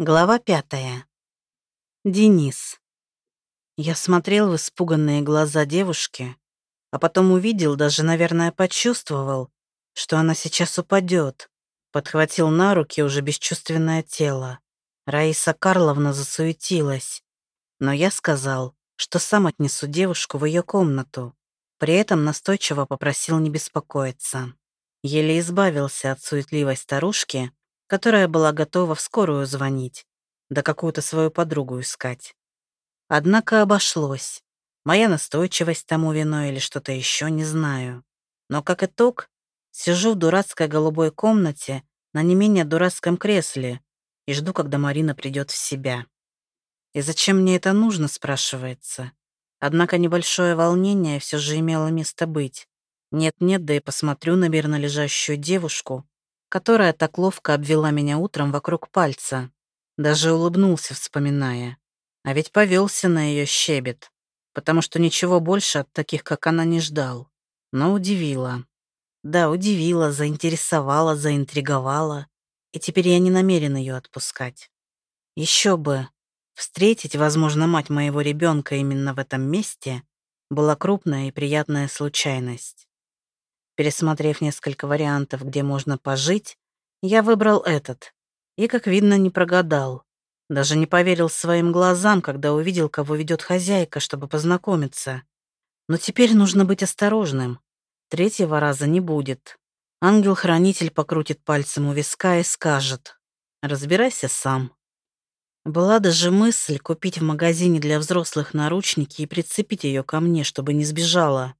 Глава пятая. Денис. Я смотрел в испуганные глаза девушки, а потом увидел, даже, наверное, почувствовал, что она сейчас упадет. Подхватил на руки уже бесчувственное тело. Раиса Карловна засуетилась. Но я сказал, что сам отнесу девушку в ее комнату. При этом настойчиво попросил не беспокоиться. Еле избавился от суетливой старушки, которая была готова в скорую звонить, да какую-то свою подругу искать. Однако обошлось. Моя настойчивость тому виной или что-то еще, не знаю. Но как итог, сижу в дурацкой голубой комнате на не менее дурацком кресле и жду, когда Марина придет в себя. И зачем мне это нужно, спрашивается. Однако небольшое волнение все же имело место быть. Нет-нет, да и посмотрю на мирно лежащую девушку, которая так ловко обвела меня утром вокруг пальца. Даже улыбнулся, вспоминая. А ведь повелся на ее щебет, потому что ничего больше от таких, как она, не ждал. Но удивила. Да, удивила, заинтересовала, заинтриговала. И теперь я не намерен ее отпускать. Еще бы. Встретить, возможно, мать моего ребенка именно в этом месте была крупная и приятная случайность. Пересмотрев несколько вариантов, где можно пожить, я выбрал этот. И, как видно, не прогадал. Даже не поверил своим глазам, когда увидел, кого ведет хозяйка, чтобы познакомиться. Но теперь нужно быть осторожным. Третьего раза не будет. Ангел-хранитель покрутит пальцем у виска и скажет «Разбирайся сам». Была даже мысль купить в магазине для взрослых наручники и прицепить ее ко мне, чтобы не сбежала.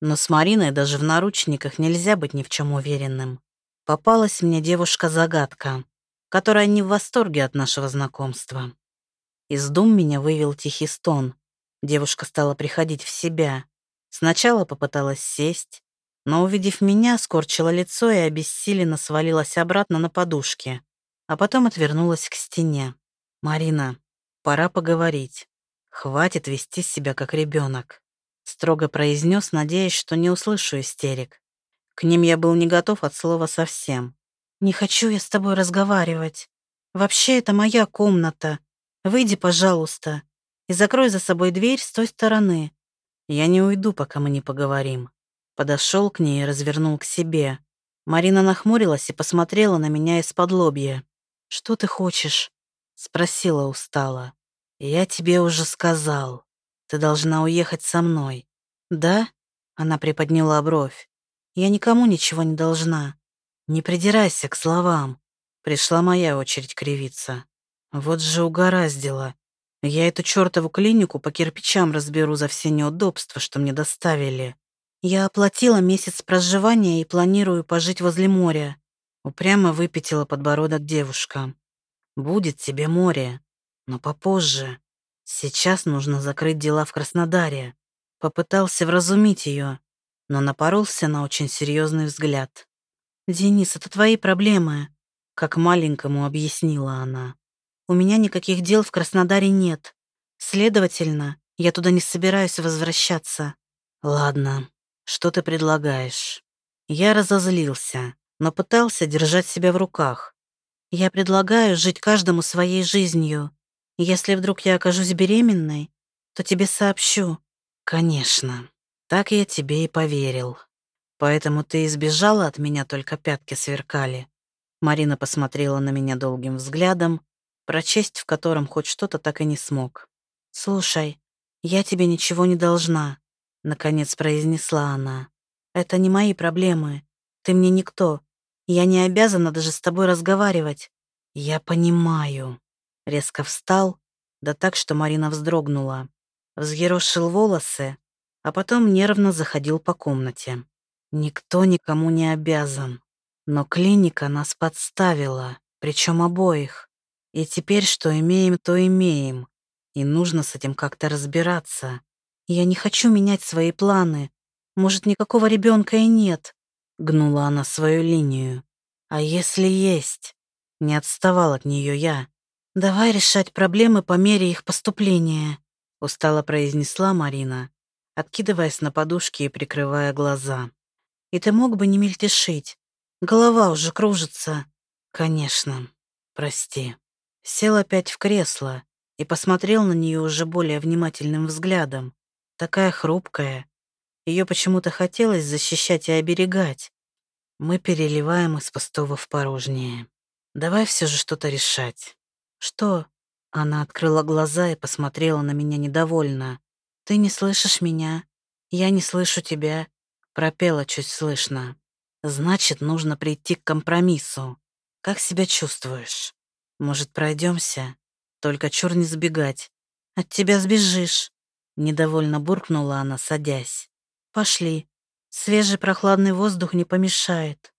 Но с Мариной даже в наручниках нельзя быть ни в чем уверенным. Попалась мне девушка-загадка, которая не в восторге от нашего знакомства. Из дум меня вывел тихий стон. Девушка стала приходить в себя. Сначала попыталась сесть, но, увидев меня, скорчила лицо и обессиленно свалилась обратно на подушке, а потом отвернулась к стене. «Марина, пора поговорить. Хватит вести себя как ребенок строго произнес, надеясь, что не услышу истерик. К ним я был не готов от слова совсем. «Не хочу я с тобой разговаривать. Вообще, это моя комната. Выйди, пожалуйста, и закрой за собой дверь с той стороны. Я не уйду, пока мы не поговорим». Подошел к ней и развернул к себе. Марина нахмурилась и посмотрела на меня из-под лобья. «Что ты хочешь?» — спросила устало. «Я тебе уже сказал». Ты должна уехать со мной. Да? Она приподняла бровь. Я никому ничего не должна. Не придирайся к словам. Пришла моя очередь кривиться. Вот же угораздило. Я эту чертову клинику по кирпичам разберу за все неудобства, что мне доставили. Я оплатила месяц проживания и планирую пожить возле моря. Упрямо выпятила подбородок девушка. Будет тебе море, но попозже. Сейчас нужно закрыть дела в Краснодаре. Попытался вразумить ее, но напоролся на очень серьезный взгляд. «Денис, это твои проблемы», — как маленькому объяснила она. «У меня никаких дел в Краснодаре нет. Следовательно, я туда не собираюсь возвращаться». «Ладно, что ты предлагаешь?» Я разозлился, но пытался держать себя в руках. «Я предлагаю жить каждому своей жизнью. Если вдруг я окажусь беременной, то тебе сообщу. Конечно, так я тебе и поверил. Поэтому ты избежала от меня, только пятки сверкали. Марина посмотрела на меня долгим взглядом, прочесть в котором хоть что-то так и не смог. «Слушай, я тебе ничего не должна», — наконец произнесла она. «Это не мои проблемы. Ты мне никто. Я не обязана даже с тобой разговаривать». «Я понимаю», Резко встал, да так, что Марина вздрогнула. Взъерошил волосы, а потом нервно заходил по комнате. Никто никому не обязан. Но клиника нас подставила, причем обоих. И теперь что имеем, то имеем. И нужно с этим как-то разбираться. Я не хочу менять свои планы. Может, никакого ребенка и нет. Гнула она свою линию. А если есть? Не отставал от нее я. «Давай решать проблемы по мере их поступления», — устало произнесла Марина, откидываясь на подушки и прикрывая глаза. «И ты мог бы не мельтешить. Голова уже кружится». «Конечно. Прости. Сел опять в кресло и посмотрел на нее уже более внимательным взглядом. Такая хрупкая. Ее почему-то хотелось защищать и оберегать. Мы переливаем из пустого в порожнее. Давай все же что-то решать. Что? Она открыла глаза и посмотрела на меня недовольно. Ты не слышишь меня? Я не слышу тебя. Пропела чуть слышно. Значит, нужно прийти к компромиссу. Как себя чувствуешь? Может, пройдемся? Только чур не сбегать. От тебя сбежишь. Недовольно буркнула она, садясь. Пошли. Свежий прохладный воздух не помешает.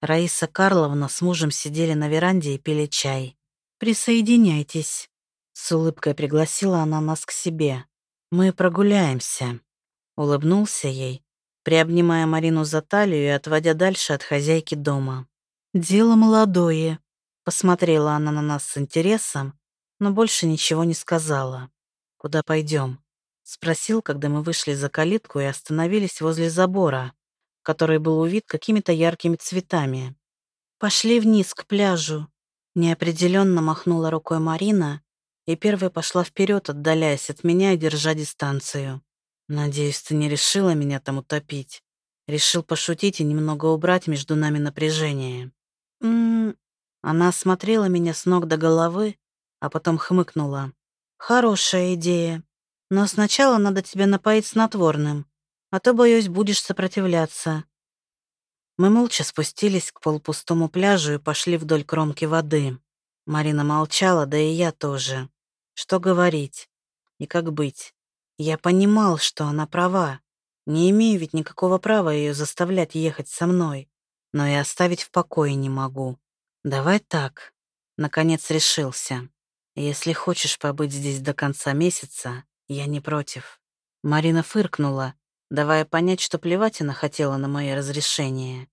Раиса Карловна с мужем сидели на веранде и пили чай. «Присоединяйтесь», — с улыбкой пригласила она нас к себе. «Мы прогуляемся», — улыбнулся ей, приобнимая Марину за талию и отводя дальше от хозяйки дома. «Дело молодое», — посмотрела она на нас с интересом, но больше ничего не сказала. «Куда пойдем? спросил, когда мы вышли за калитку и остановились возле забора, который был увит какими-то яркими цветами. «Пошли вниз, к пляжу», — неопределенно махнула рукой Марина и первой пошла вперед, отдаляясь от меня и держа дистанцию. Надеюсь, ты не решила меня там утопить. Решил пошутить и немного убрать между нами напряжение. М Она осмотрела меня с ног до головы, а потом хмыкнула. Хорошая идея. Но сначала надо тебя напоить снотворным, а то, боюсь, будешь сопротивляться. Мы молча спустились к полупустому пляжу и пошли вдоль кромки воды. Марина молчала, да и я тоже. Что говорить? И как быть? Я понимал, что она права. Не имею ведь никакого права ее заставлять ехать со мной. Но и оставить в покое не могу. Давай так. Наконец решился. Если хочешь побыть здесь до конца месяца, я не против. Марина фыркнула, давая понять, что плевать она хотела на мои разрешения.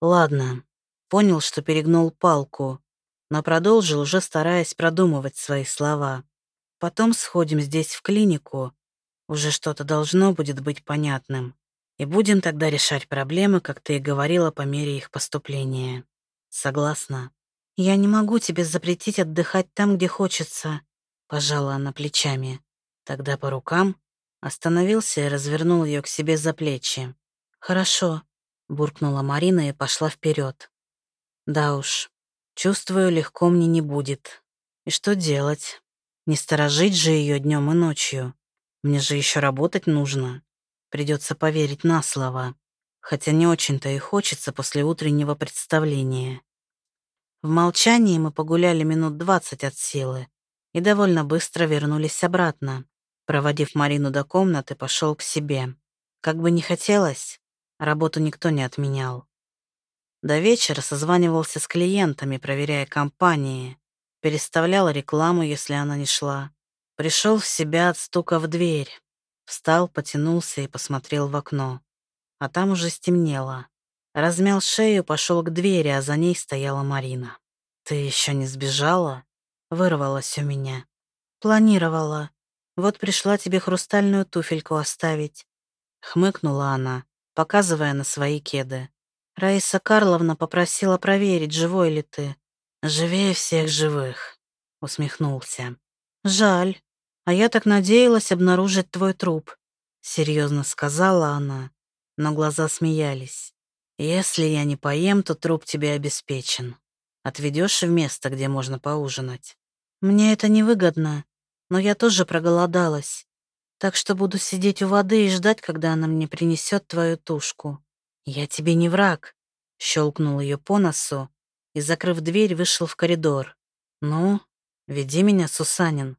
Ладно. Понял, что перегнул палку, но продолжил, уже стараясь продумывать свои слова. Потом сходим здесь в клинику, уже что-то должно будет быть понятным. И будем тогда решать проблемы, как ты и говорила, по мере их поступления. Согласна? Я не могу тебе запретить отдыхать там, где хочется, пожала она плечами. Тогда по рукам остановился и развернул ее к себе за плечи. Хорошо, буркнула Марина и пошла вперед. Да уж, чувствую, легко мне не будет. И что делать? Не сторожить же ее днем и ночью. Мне же еще работать нужно. Придется поверить на слово. Хотя не очень-то и хочется после утреннего представления. В молчании мы погуляли минут двадцать от силы и довольно быстро вернулись обратно. Проводив Марину до комнаты, пошел к себе. Как бы не хотелось, работу никто не отменял. До вечера созванивался с клиентами, проверяя компании, переставлял рекламу, если она не шла. Пришел в себя от стука в дверь. Встал, потянулся и посмотрел в окно. А там уже стемнело. Размял шею, пошел к двери, а за ней стояла Марина. «Ты еще не сбежала?» Вырвалась у меня. «Планировала. Вот пришла тебе хрустальную туфельку оставить». Хмыкнула она, показывая на свои кеды. Раиса Карловна попросила проверить, живой ли ты. «Живее всех живых», — усмехнулся. «Жаль. А я так надеялась обнаружить твой труп», — серьезно сказала она, но глаза смеялись. «Если я не поем, то труп тебе обеспечен. Отведешь в место, где можно поужинать. Мне это невыгодно, но я тоже проголодалась, так что буду сидеть у воды и ждать, когда она мне принесет твою тушку. Я тебе не враг», — щелкнул ее по носу и, закрыв дверь, вышел в коридор. «Ну, веди меня, Сусанин».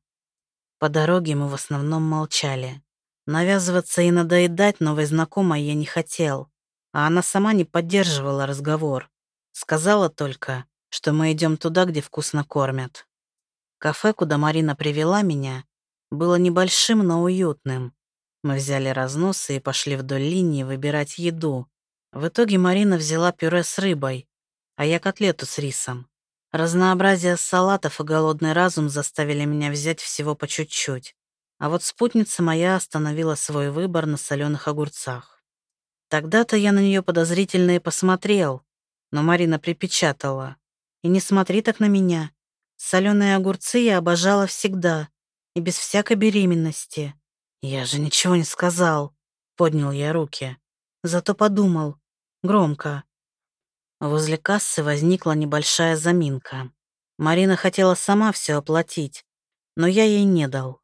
По дороге мы в основном молчали. Навязываться и надоедать новой знакомой я не хотел, а она сама не поддерживала разговор. Сказала только, что мы идем туда, где вкусно кормят. Кафе, куда Марина привела меня, было небольшим, но уютным. Мы взяли разносы и пошли вдоль линии выбирать еду. В итоге Марина взяла пюре с рыбой, а я котлету с рисом. Разнообразие салатов и голодный разум заставили меня взять всего по чуть-чуть. А вот спутница моя остановила свой выбор на соленых огурцах. Тогда-то я на нее подозрительно и посмотрел, но Марина припечатала. «И не смотри так на меня. Соленые огурцы я обожала всегда и без всякой беременности. Я же ничего не сказал. Поднял я руки. Зато подумал. Громко. Возле кассы возникла небольшая заминка. Марина хотела сама все оплатить, но я ей не дал.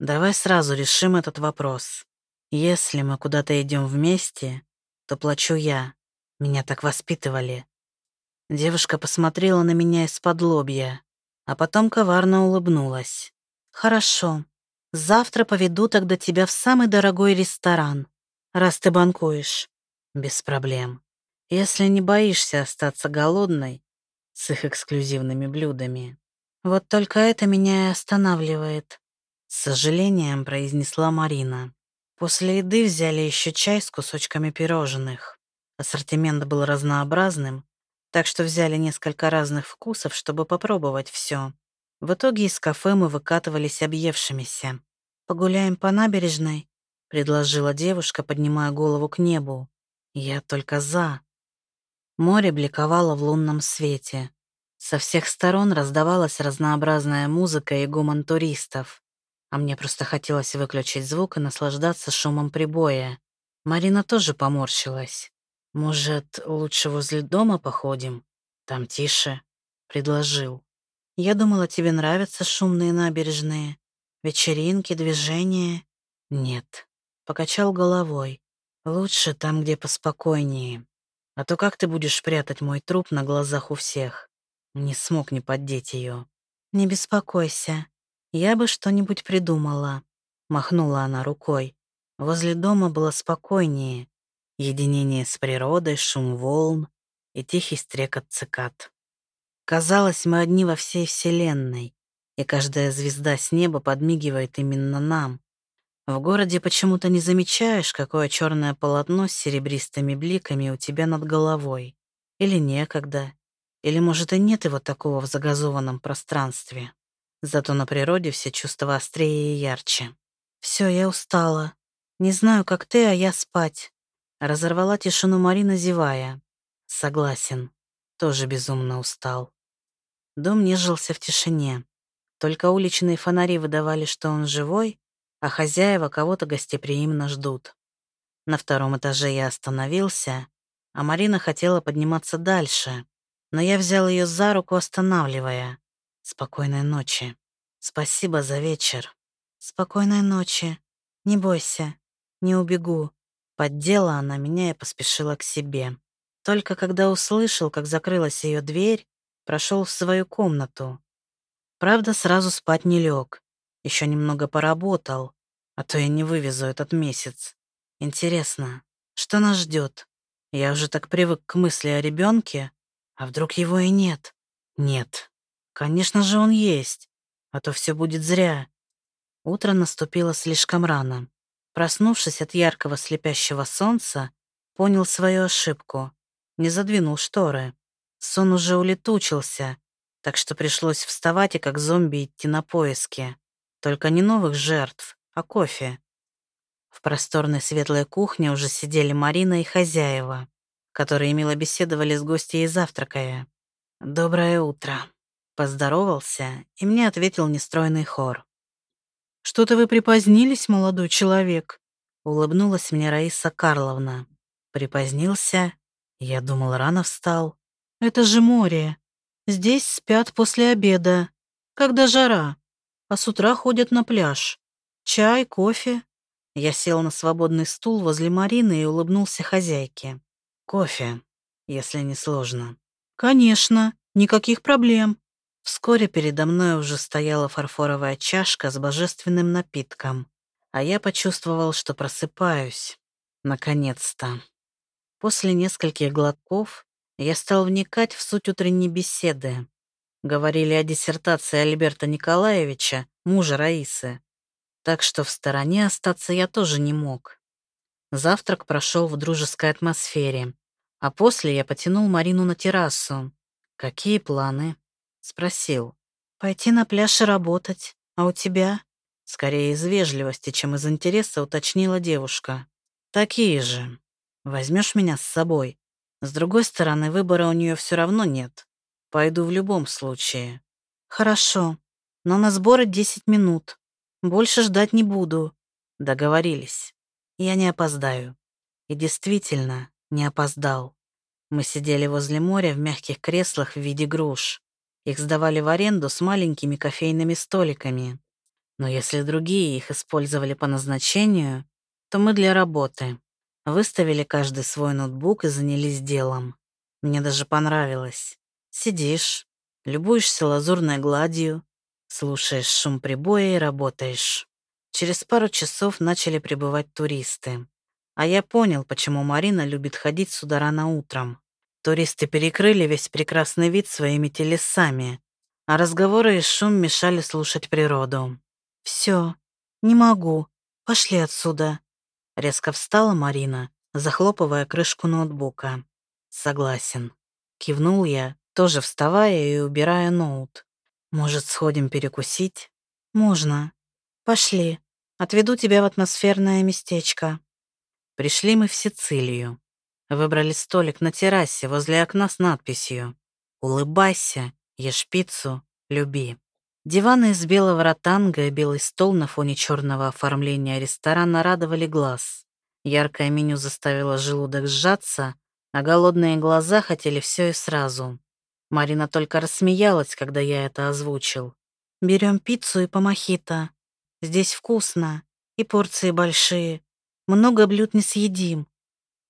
Давай сразу решим этот вопрос. Если мы куда-то идем вместе, то плачу я. Меня так воспитывали. Девушка посмотрела на меня из-под лобья, а потом коварно улыбнулась. «Хорошо. Завтра поведу тогда тебя в самый дорогой ресторан, раз ты банкуешь. Без проблем. Если не боишься остаться голодной с их эксклюзивными блюдами. Вот только это меня и останавливает. С сожалением произнесла Марина. После еды взяли еще чай с кусочками пирожных. Ассортимент был разнообразным, так что взяли несколько разных вкусов, чтобы попробовать все. В итоге из кафе мы выкатывались объевшимися. «Погуляем по набережной?» — предложила девушка, поднимая голову к небу. «Я только за». Море бликовало в лунном свете. Со всех сторон раздавалась разнообразная музыка и гомон туристов. А мне просто хотелось выключить звук и наслаждаться шумом прибоя. Марина тоже поморщилась. «Может, лучше возле дома походим? Там тише», — предложил. «Я думала, тебе нравятся шумные набережные. Вечеринки, движения». «Нет», — покачал головой. «Лучше там, где поспокойнее. А то как ты будешь прятать мой труп на глазах у всех?» Не смог не поддеть ее. «Не беспокойся. Я бы что-нибудь придумала», — махнула она рукой. Возле дома было спокойнее. Единение с природой, шум волн и тихий стрекот цикад. Казалось, мы одни во всей Вселенной, и каждая звезда с неба подмигивает именно нам. В городе почему-то не замечаешь, какое черное полотно с серебристыми бликами у тебя над головой. Или некогда. Или, может, и нет его такого в загазованном пространстве. Зато на природе все чувства острее и ярче. Все, я устала. Не знаю, как ты, а я спать. Разорвала тишину Марина, зевая. Согласен. Тоже безумно устал. Дом нежился в тишине. Только уличные фонари выдавали, что он живой, а хозяева кого-то гостеприимно ждут. На втором этаже я остановился, а Марина хотела подниматься дальше, но я взял ее за руку, останавливая. «Спокойной ночи. Спасибо за вечер». «Спокойной ночи. Не бойся. Не убегу. Поддела она меня и поспешила к себе. Только когда услышал, как закрылась ее дверь, прошел в свою комнату. Правда, сразу спать не лег. Еще немного поработал, а то я не вывезу этот месяц. Интересно, что нас ждет? Я уже так привык к мысли о ребенке, а вдруг его и нет? Нет. Конечно же, он есть, а то все будет зря. Утро наступило слишком рано. Проснувшись от яркого слепящего солнца, понял свою ошибку. Не задвинул шторы. Сон уже улетучился, так что пришлось вставать и как зомби идти на поиски. Только не новых жертв, а кофе. В просторной светлой кухне уже сидели Марина и хозяева, которые мило беседовали с гостьей и завтракая. «Доброе утро», — поздоровался, и мне ответил нестройный хор. «Что-то вы припозднились, молодой человек?» Улыбнулась мне Раиса Карловна. Припозднился. Я думал, рано встал. «Это же море. Здесь спят после обеда, когда жара, а с утра ходят на пляж. Чай, кофе». Я сел на свободный стул возле Марины и улыбнулся хозяйке. «Кофе, если не сложно». «Конечно, никаких проблем», Вскоре передо мной уже стояла фарфоровая чашка с божественным напитком, а я почувствовал, что просыпаюсь. Наконец-то. После нескольких глотков я стал вникать в суть утренней беседы. Говорили о диссертации Альберта Николаевича, мужа Раисы. Так что в стороне остаться я тоже не мог. Завтрак прошел в дружеской атмосфере, а после я потянул Марину на террасу. Какие планы? Спросил. «Пойти на пляж и работать. А у тебя?» Скорее из вежливости, чем из интереса, уточнила девушка. «Такие же. Возьмешь меня с собой. С другой стороны, выбора у нее все равно нет. Пойду в любом случае. Хорошо, но на сборы 10 минут. Больше ждать не буду. Договорились. Я не опоздаю. И действительно, не опоздал. Мы сидели возле моря в мягких креслах в виде груш. Их сдавали в аренду с маленькими кофейными столиками. Но если другие их использовали по назначению, то мы для работы. Выставили каждый свой ноутбук и занялись делом. Мне даже понравилось. Сидишь, любуешься лазурной гладью, слушаешь шум прибоя и работаешь. Через пару часов начали прибывать туристы. А я понял, почему Марина любит ходить сюда рано утром. Туристы перекрыли весь прекрасный вид своими телесами, а разговоры и шум мешали слушать природу. Все, не могу. Пошли отсюда. Резко встала Марина, захлопывая крышку ноутбука. Согласен. Кивнул я, тоже вставая и убирая ноут. Может, сходим перекусить? Можно. Пошли. Отведу тебя в атмосферное местечко. Пришли мы в Сицилию. Выбрали столик на террасе возле окна с надписью «Улыбайся, ешь пиццу, люби». Диваны из белого ротанга и белый стол на фоне черного оформления ресторана радовали глаз. Яркое меню заставило желудок сжаться, а голодные глаза хотели все и сразу. Марина только рассмеялась, когда я это озвучил. «Берем пиццу и помохито. Здесь вкусно, и порции большие. Много блюд не съедим.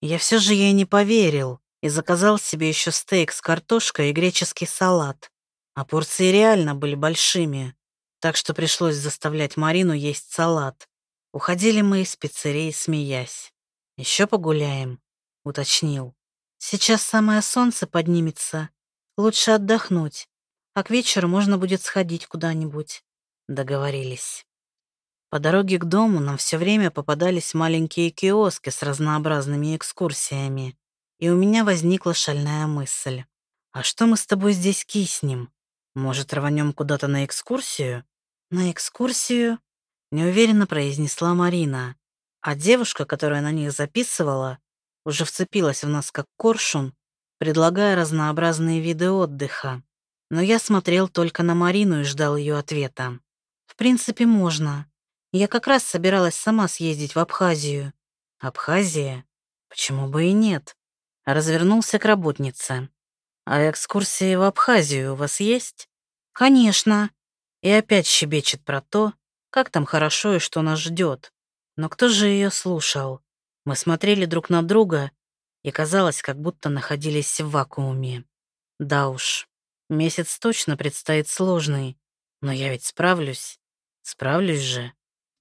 Я все же ей не поверил и заказал себе еще стейк с картошкой и греческий салат. А порции реально были большими, так что пришлось заставлять Марину есть салат. Уходили мы из пиццерии, смеясь. Еще погуляем», — уточнил. «Сейчас самое солнце поднимется. Лучше отдохнуть, а к вечеру можно будет сходить куда-нибудь». Договорились. По дороге к дому нам все время попадались маленькие киоски с разнообразными экскурсиями, и у меня возникла шальная мысль. «А что мы с тобой здесь киснем? Может, рванем куда-то на экскурсию?» «На экскурсию?» — неуверенно произнесла Марина. А девушка, которая на них записывала, уже вцепилась в нас как коршун, предлагая разнообразные виды отдыха. Но я смотрел только на Марину и ждал ее ответа. «В принципе, можно. Я как раз собиралась сама съездить в Абхазию. Абхазия? Почему бы и нет? Развернулся к работнице. А экскурсии в Абхазию у вас есть? Конечно. И опять щебечет про то, как там хорошо и что нас ждет. Но кто же ее слушал? Мы смотрели друг на друга, и казалось, как будто находились в вакууме. Да уж, месяц точно предстоит сложный, но я ведь справлюсь. Справлюсь же.